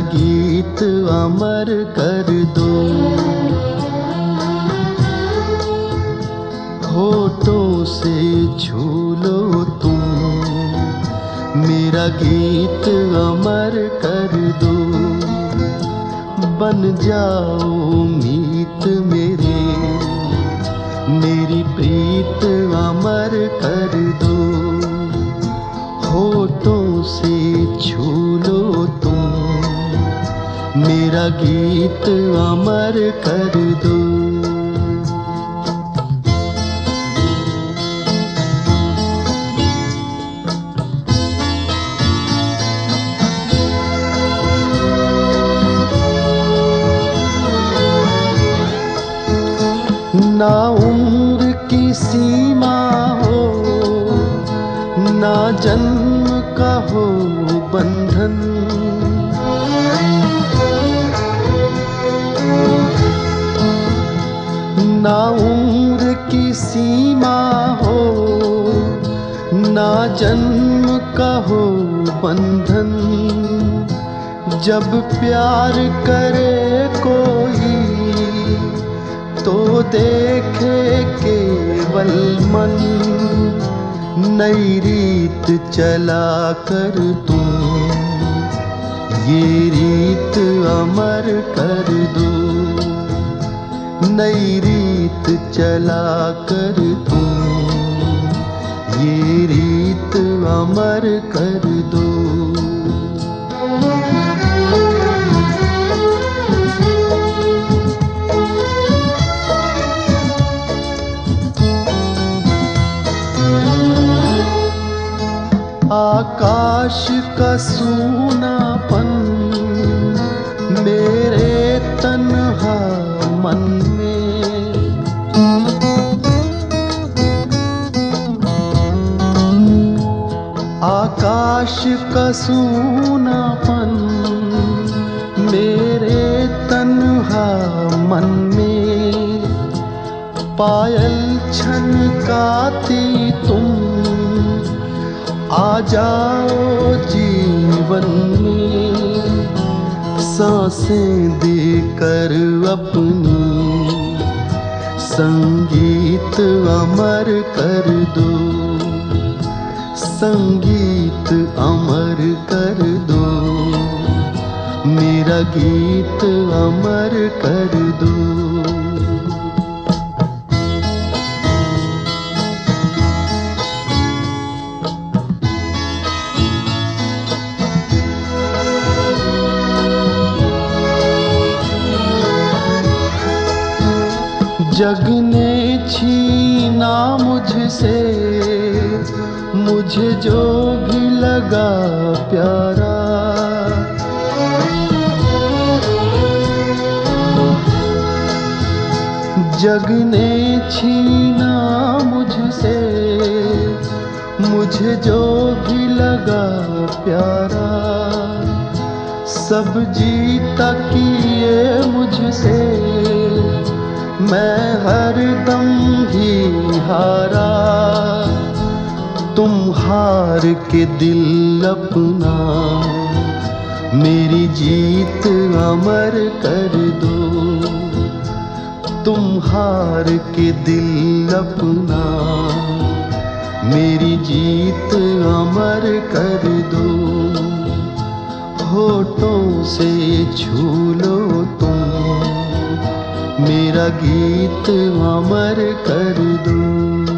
गीत अमर कर दो। होठों से छू लो तुम। मेरा गीत अमर कर दो। बन जाओ मीत मेरे गीत अमर कर दो। ना उम्र की सीमा हो ना जन्म ना उम्र की सीमा हो, ना जन्म का हो बंधन। जब प्यार करे कोई तो देखे केवल मन। नई रीत चला कर तू, ये रीत अमर कर दो। नई रीत चला कर तुम ये रीत अमर कर दो। आकाश का सूनापन मेरे तन्हा आकाश का सूनापन, मेरे तन्हा मन में पायल छनकाती तुम। आ जाओ जीवन में साँसें देकर अपनी, संगीत अमर कर दो। संगीत अमर कर दो। मेरा गीत अमर कर दो। जग ने छीना मुझसे मुझे जो भी लगा प्यारा। जग ने छीना मुझसे, मुझे जो भी लगा प्यारा। सब जीता किए मुझसे, मैं हर दम ही हारा। तुम हार के दिल अपना। मेरी जीत अमर कर दो। तुम हार के दिल अपना। मेरी जीत अमर कर दो। होठों से छू लो तुम। मेरा गीत अमर कर दो।